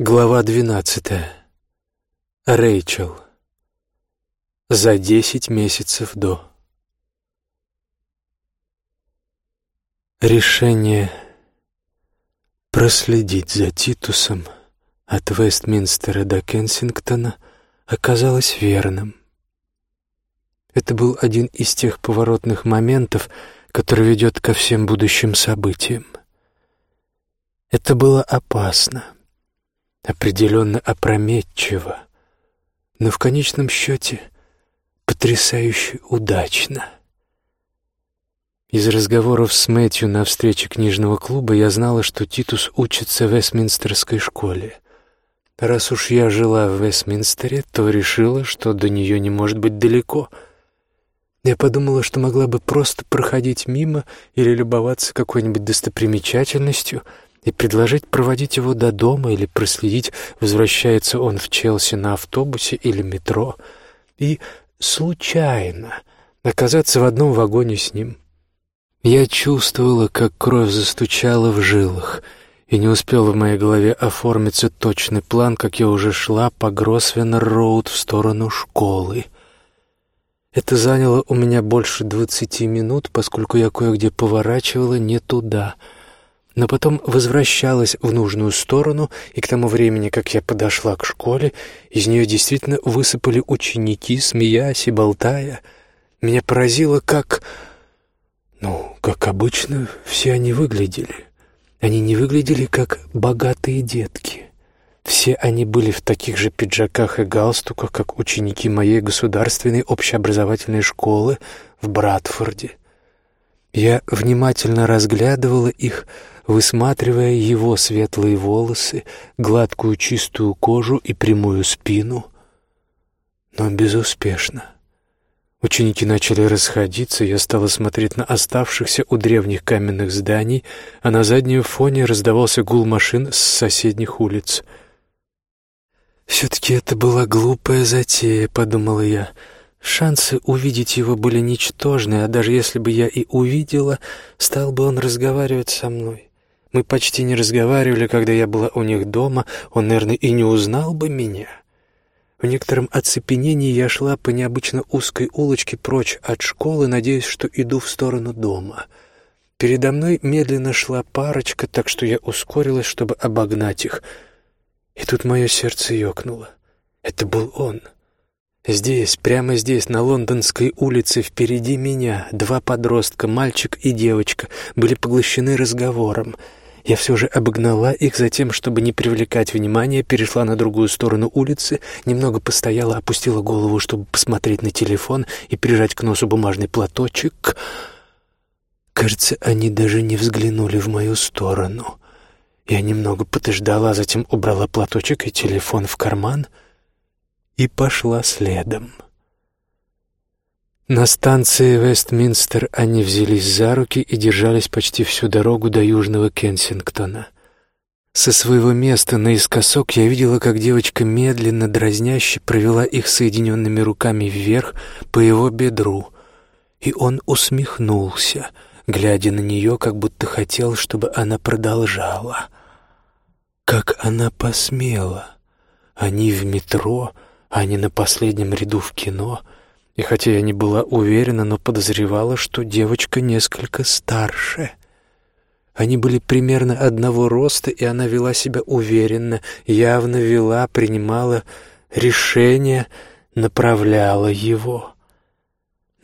Глава двенадцатая. Рэйчел. За десять месяцев до. Решение проследить за Титусом от Вестминстера до Кенсингтона оказалось верным. Это был один из тех поворотных моментов, который ведет ко всем будущим событиям. Это было опасно определенно опрометчиво, но в конечном счете потрясающе удачно. Из разговоров с Мэтью на встрече книжного клуба я знала, что Титус учится в Вестминстерской школе. Раз уж я жила в Вестминстере, то решила, что до нее не может быть далеко. Я подумала, что могла бы просто проходить мимо или любоваться какой-нибудь достопримечательностью — и предложить проводить его до дома или проследить, возвращается он в Челси на автобусе или метро, и случайно оказаться в одном вагоне с ним. Я чувствовала, как кровь застучала в жилах, и не успел в моей голове оформиться точный план, как я уже шла по Гросвеннер-роуд в сторону школы. Это заняло у меня больше двадцати минут, поскольку я кое-где поворачивала не туда — но потом возвращалась в нужную сторону, и к тому времени, как я подошла к школе, из нее действительно высыпали ученики, смеясь и болтая. Меня поразило, как... Ну, как обычно, все они выглядели. Они не выглядели как богатые детки. Все они были в таких же пиджаках и галстуках, как ученики моей государственной общеобразовательной школы в Братфорде. Я внимательно разглядывала их, высматривая его светлые волосы, гладкую чистую кожу и прямую спину, но безуспешно. Ученики начали расходиться, я стала смотреть на оставшихся у древних каменных зданий, а на заднем фоне раздавался гул машин с соседних улиц. «Все-таки это была глупая затея», — подумала я, — Шансы увидеть его были ничтожны, а даже если бы я и увидела, стал бы он разговаривать со мной. Мы почти не разговаривали, когда я была у них дома, он, наверное, и не узнал бы меня. В некотором оцепенении я шла по необычно узкой улочке прочь от школы, надеясь, что иду в сторону дома. Передо мной медленно шла парочка, так что я ускорилась, чтобы обогнать их. И тут мое сердце ёкнуло. Это был он — Здесь, прямо здесь, на Лондонской улице, впереди меня, два подростка, мальчик и девочка, были поглощены разговором. Я все же обогнала их, затем, чтобы не привлекать внимания, перешла на другую сторону улицы, немного постояла, опустила голову, чтобы посмотреть на телефон и прижать к носу бумажный платочек. Кажется, они даже не взглянули в мою сторону. Я немного подождала, затем убрала платочек и телефон в карман — и пошла следом. На станции Вестминстер они взялись за руки и держались почти всю дорогу до Южного Кенсингтона. Со своего места наискосок я видела, как девочка медленно, дразняще провела их соединенными руками вверх по его бедру, и он усмехнулся, глядя на нее, как будто хотел, чтобы она продолжала. Как она посмела! Они в метро не на последнем ряду в кино. И хотя я не была уверена, но подозревала, что девочка несколько старше. Они были примерно одного роста, и она вела себя уверенно, явно вела, принимала решение, направляла его.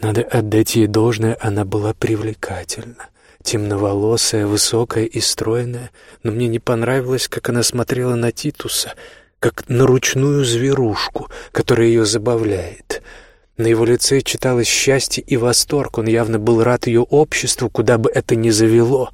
Надо отдать ей должное, она была привлекательна. Темноволосая, высокая и стройная, но мне не понравилось, как она смотрела на Титуса — как на ручную зверушку, которая ее забавляет. На его лице читалось счастье и восторг, он явно был рад ее обществу, куда бы это ни завело.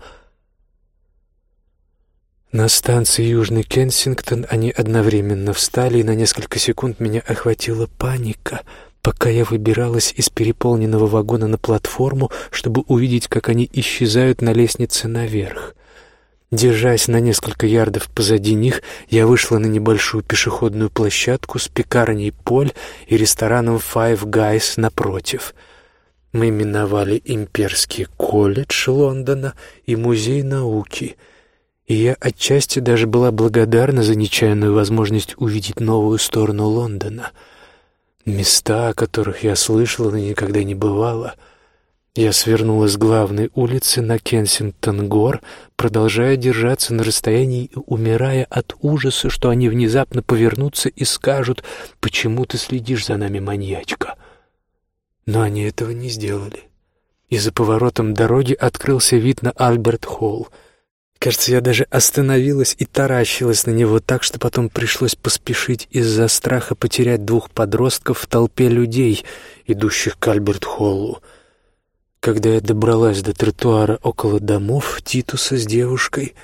На станции Южный Кенсингтон они одновременно встали, и на несколько секунд меня охватила паника, пока я выбиралась из переполненного вагона на платформу, чтобы увидеть, как они исчезают на лестнице наверх. Держась на несколько ярдов позади них, я вышла на небольшую пешеходную площадку с пекарней «Поль» и рестораном «Five Guys» напротив. Мы миновали Имперский колледж Лондона и Музей науки, И я отчасти даже была благодарна за нечаянную возможность увидеть новую сторону Лондона. Места, о которых я слышала, но никогда не бывала — я свернула с главной улицы на Кенсингтон-гор, продолжая держаться на расстоянии и умирая от ужаса, что они внезапно повернутся и скажут «Почему ты следишь за нами, маньячка?» Но они этого не сделали. И за поворотом дороги открылся вид на Альберт-Холл. Кажется, я даже остановилась и таращилась на него так, что потом пришлось поспешить из-за страха потерять двух подростков в толпе людей, идущих к Альберт-Холлу. Когда я добралась до тротуара около домов Титуса с девушкой,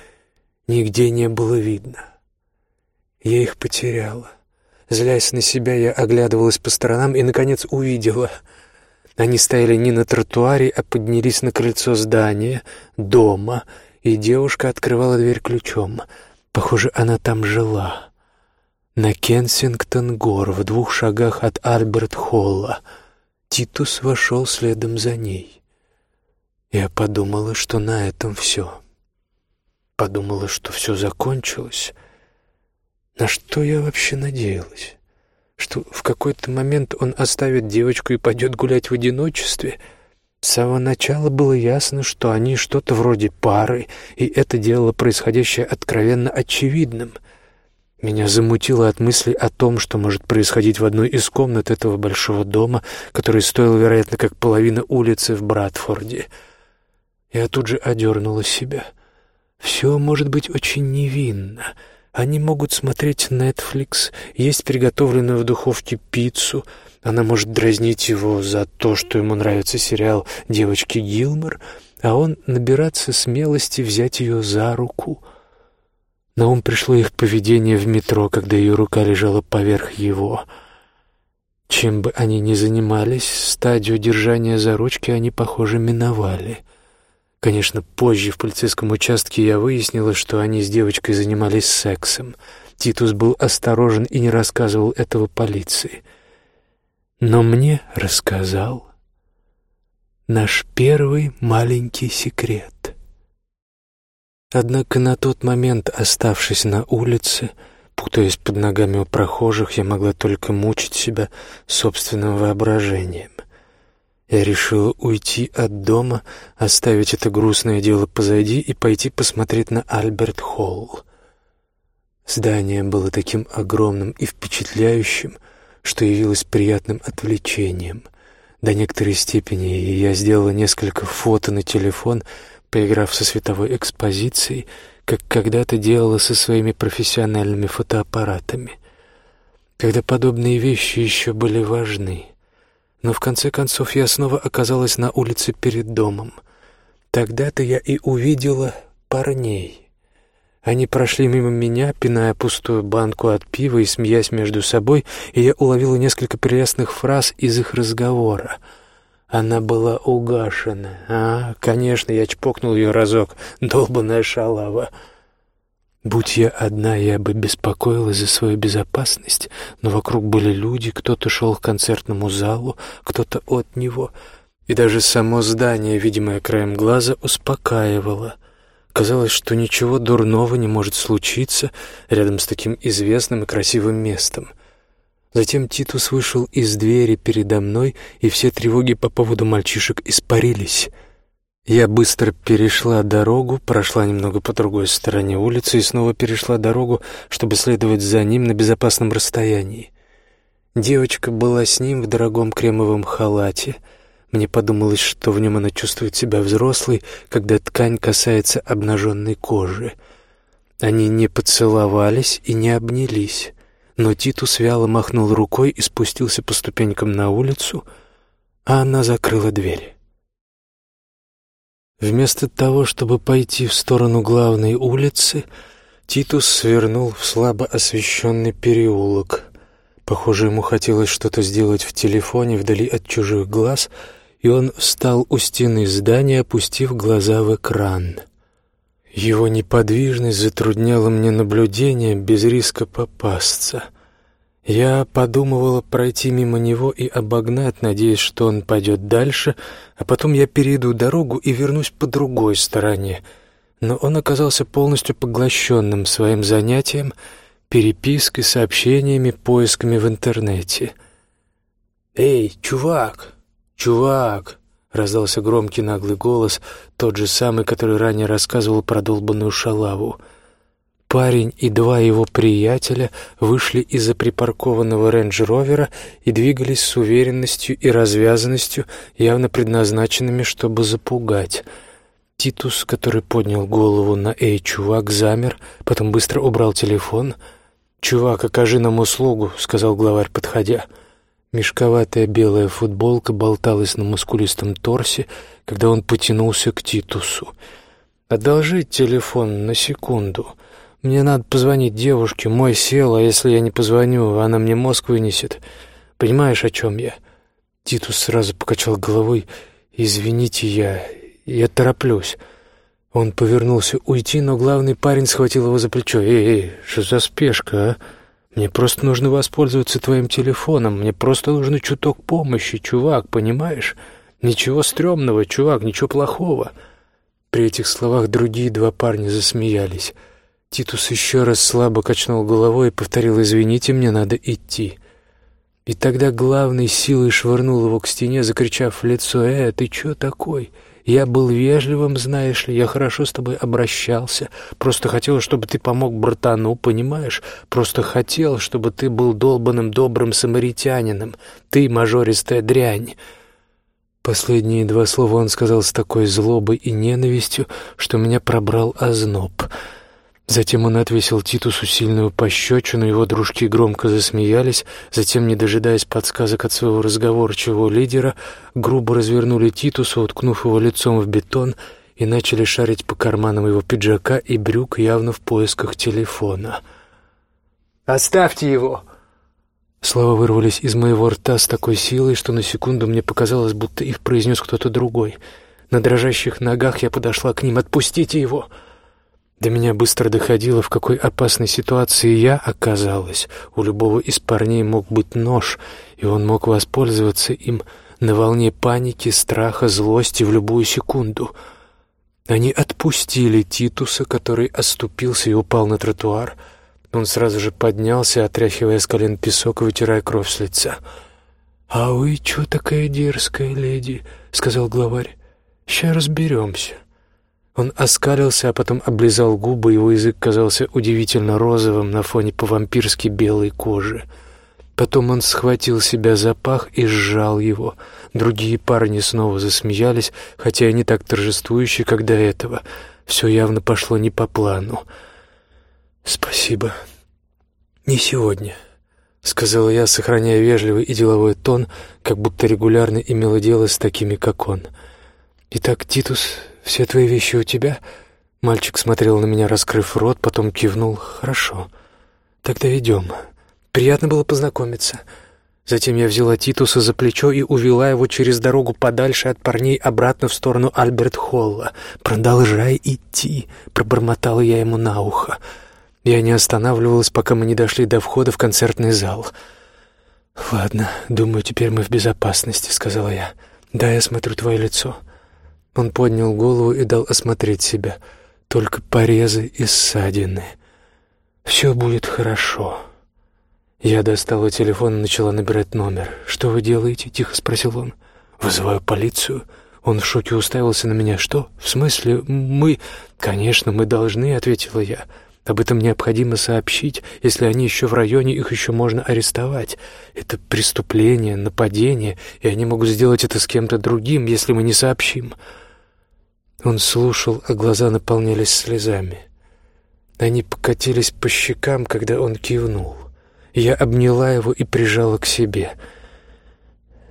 нигде не было видно. Я их потеряла. Злясь на себя, я оглядывалась по сторонам и, наконец, увидела. Они стояли не на тротуаре, а поднялись на крыльцо здания, дома, и девушка открывала дверь ключом. Похоже, она там жила. На Кенсингтон-гор, в двух шагах от Альберт-Холла. Титус вошел следом за ней. Я подумала, что на этом все. Подумала, что все закончилось. На что я вообще надеялась? Что в какой-то момент он оставит девочку и пойдет гулять в одиночестве? С самого начала было ясно, что они что-то вроде пары, и это делало происходящее откровенно очевидным. Меня замутило от мысли о том, что может происходить в одной из комнат этого большого дома, который стоил, вероятно, как половина улицы в Братфорде — я тут же одернула себя. Все может быть очень невинно. Они могут смотреть Netflix, есть приготовленную в духовке пиццу. Она может дразнить его за то, что ему нравится сериал «Девочки Гилмор», а он набираться смелости взять ее за руку. На ум пришло их поведение в метро, когда ее рука лежала поверх его. Чем бы они ни занимались, стадию держания за ручки они, похоже, миновали — Конечно, позже в полицейском участке я выяснила, что они с девочкой занимались сексом. Титус был осторожен и не рассказывал этого полиции. Но мне рассказал наш первый маленький секрет. Однако на тот момент, оставшись на улице, путаясь под ногами у прохожих, я могла только мучить себя собственным воображением. Я решила уйти от дома, оставить это грустное дело позади и пойти посмотреть на Альберт-Холл. Здание было таким огромным и впечатляющим, что явилось приятным отвлечением. До некоторой степени я сделала несколько фото на телефон, поиграв со световой экспозицией, как когда-то делала со своими профессиональными фотоаппаратами. Когда подобные вещи еще были важны — но в конце концов я снова оказалась на улице перед домом. Тогда-то я и увидела парней. Они прошли мимо меня, пиная пустую банку от пива и смеясь между собой, и я уловила несколько прелестных фраз из их разговора. Она была угашена. А, конечно, я чпокнул ее разок, долбаная шалава. Будь я одна, я бы беспокоилась за свою безопасность, но вокруг были люди, кто-то шел к концертному залу, кто-то от него, и даже само здание, видимое краем глаза, успокаивало. Казалось, что ничего дурного не может случиться рядом с таким известным и красивым местом. Затем Титус вышел из двери передо мной, и все тревоги по поводу мальчишек испарились — я быстро перешла дорогу, прошла немного по другой стороне улицы и снова перешла дорогу, чтобы следовать за ним на безопасном расстоянии. Девочка была с ним в дорогом кремовом халате. Мне подумалось, что в нем она чувствует себя взрослой, когда ткань касается обнаженной кожи. Они не поцеловались и не обнялись, но Титус вяло махнул рукой и спустился по ступенькам на улицу, а она закрыла дверь. Вместо того, чтобы пойти в сторону главной улицы, Титус свернул в слабо освещенный переулок. Похоже, ему хотелось что-то сделать в телефоне вдали от чужих глаз, и он встал у стены здания, опустив глаза в экран. Его неподвижность затрудняла мне наблюдение без риска попасться — я подумывала пройти мимо него и обогнать, надеясь, что он пойдет дальше, а потом я перейду дорогу и вернусь по другой стороне. но он оказался полностью поглощенным своим занятием, перепиской, сообщениями, поисками в интернете. «Эй, чувак! Чувак!» — раздался громкий наглый голос, тот же самый, который ранее рассказывал про долбанную шалаву — Парень и два его приятеля вышли из-за припаркованного рейндж-ровера и двигались с уверенностью и развязанностью, явно предназначенными, чтобы запугать. Титус, который поднял голову на «Эй, чувак!» замер, потом быстро убрал телефон. «Чувак, окажи нам услугу», — сказал главарь, подходя. Мешковатая белая футболка болталась на мускулистом торсе, когда он потянулся к Титусу. «Одолжить телефон на секунду». Мне надо позвонить девушке, мой сел, а если я не позвоню, она мне мозг вынесет. Понимаешь, о чем я?» Титус сразу покачал головой. «Извините, я... я тороплюсь». Он повернулся уйти, но главный парень схватил его за плечо. «Эй, эй, что за спешка, а? Мне просто нужно воспользоваться твоим телефоном. Мне просто нужен чуток помощи, чувак, понимаешь? Ничего стрёмного, чувак, ничего плохого». При этих словах другие два парня засмеялись. Титус еще раз слабо качнул головой и повторил «Извините, мне надо идти». И тогда главный силой швырнул его к стене, закричав в лицо «Э, ты чё такой? Я был вежливым, знаешь ли, я хорошо с тобой обращался. Просто хотел, чтобы ты помог братану, понимаешь? Просто хотел, чтобы ты был долбанным добрым самаритянином. Ты мажористая дрянь». Последние два слова он сказал с такой злобой и ненавистью, что меня пробрал озноб — Затем он отвесил Титусу сильную пощечину, его дружки громко засмеялись, затем, не дожидаясь подсказок от своего разговорчивого лидера, грубо развернули Титуса, уткнув его лицом в бетон, и начали шарить по карманам его пиджака и брюк, явно в поисках телефона. «Оставьте его!» Слова вырвались из моего рта с такой силой, что на секунду мне показалось, будто их произнес кто-то другой. На дрожащих ногах я подошла к ним. «Отпустите его!» До меня быстро доходило, в какой опасной ситуации я оказалась. У любого из парней мог быть нож, и он мог воспользоваться им на волне паники, страха, злости в любую секунду. Они отпустили Титуса, который оступился и упал на тротуар. Он сразу же поднялся, отряхивая с колен песок и вытирая кровь с лица. «А вы чё такая дерзкая, леди?» — сказал главарь. «Ща разберемся». Он оскалился, а потом облизал губы, его язык казался удивительно розовым на фоне по-вампирски белой кожи. Потом он схватил себя за пах и сжал его. Другие парни снова засмеялись, хотя и не так торжествующе, как до этого. Все явно пошло не по плану. «Спасибо. Не сегодня», — сказала я, сохраняя вежливый и деловой тон, как будто регулярно имела дело с такими, как он. «Итак, Титус, «Все твои вещи у тебя?» Мальчик смотрел на меня, раскрыв рот, потом кивнул. «Хорошо. Тогда идем. Приятно было познакомиться». Затем я взяла Титуса за плечо и увела его через дорогу подальше от парней обратно в сторону Альберт-Холла. «Продолжай идти», — пробормотала я ему на ухо. Я не останавливалась, пока мы не дошли до входа в концертный зал. «Ладно, думаю, теперь мы в безопасности», — сказала я. «Да, я смотрю твое лицо». Он поднял голову и дал осмотреть себя. Только порезы и ссадины. «Все будет хорошо». Я достала телефон и начала набирать номер. «Что вы делаете?» — тихо спросил он. «Вызываю полицию». Он в шоке уставился на меня. «Что? В смысле? Мы...» «Конечно, мы должны», — ответила я. «Об этом необходимо сообщить. Если они еще в районе, их еще можно арестовать. Это преступление, нападение, и они могут сделать это с кем-то другим, если мы не сообщим». Он слушал, а глаза наполнялись слезами. Они покатились по щекам, когда он кивнул. Я обняла его и прижала к себе.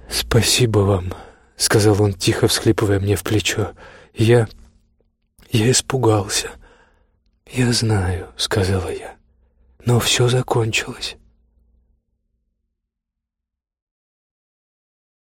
«Спасибо вам», — сказал он, тихо всхлипывая мне в плечо. «Я... я испугался». «Я знаю», — сказала я. «Но все закончилось».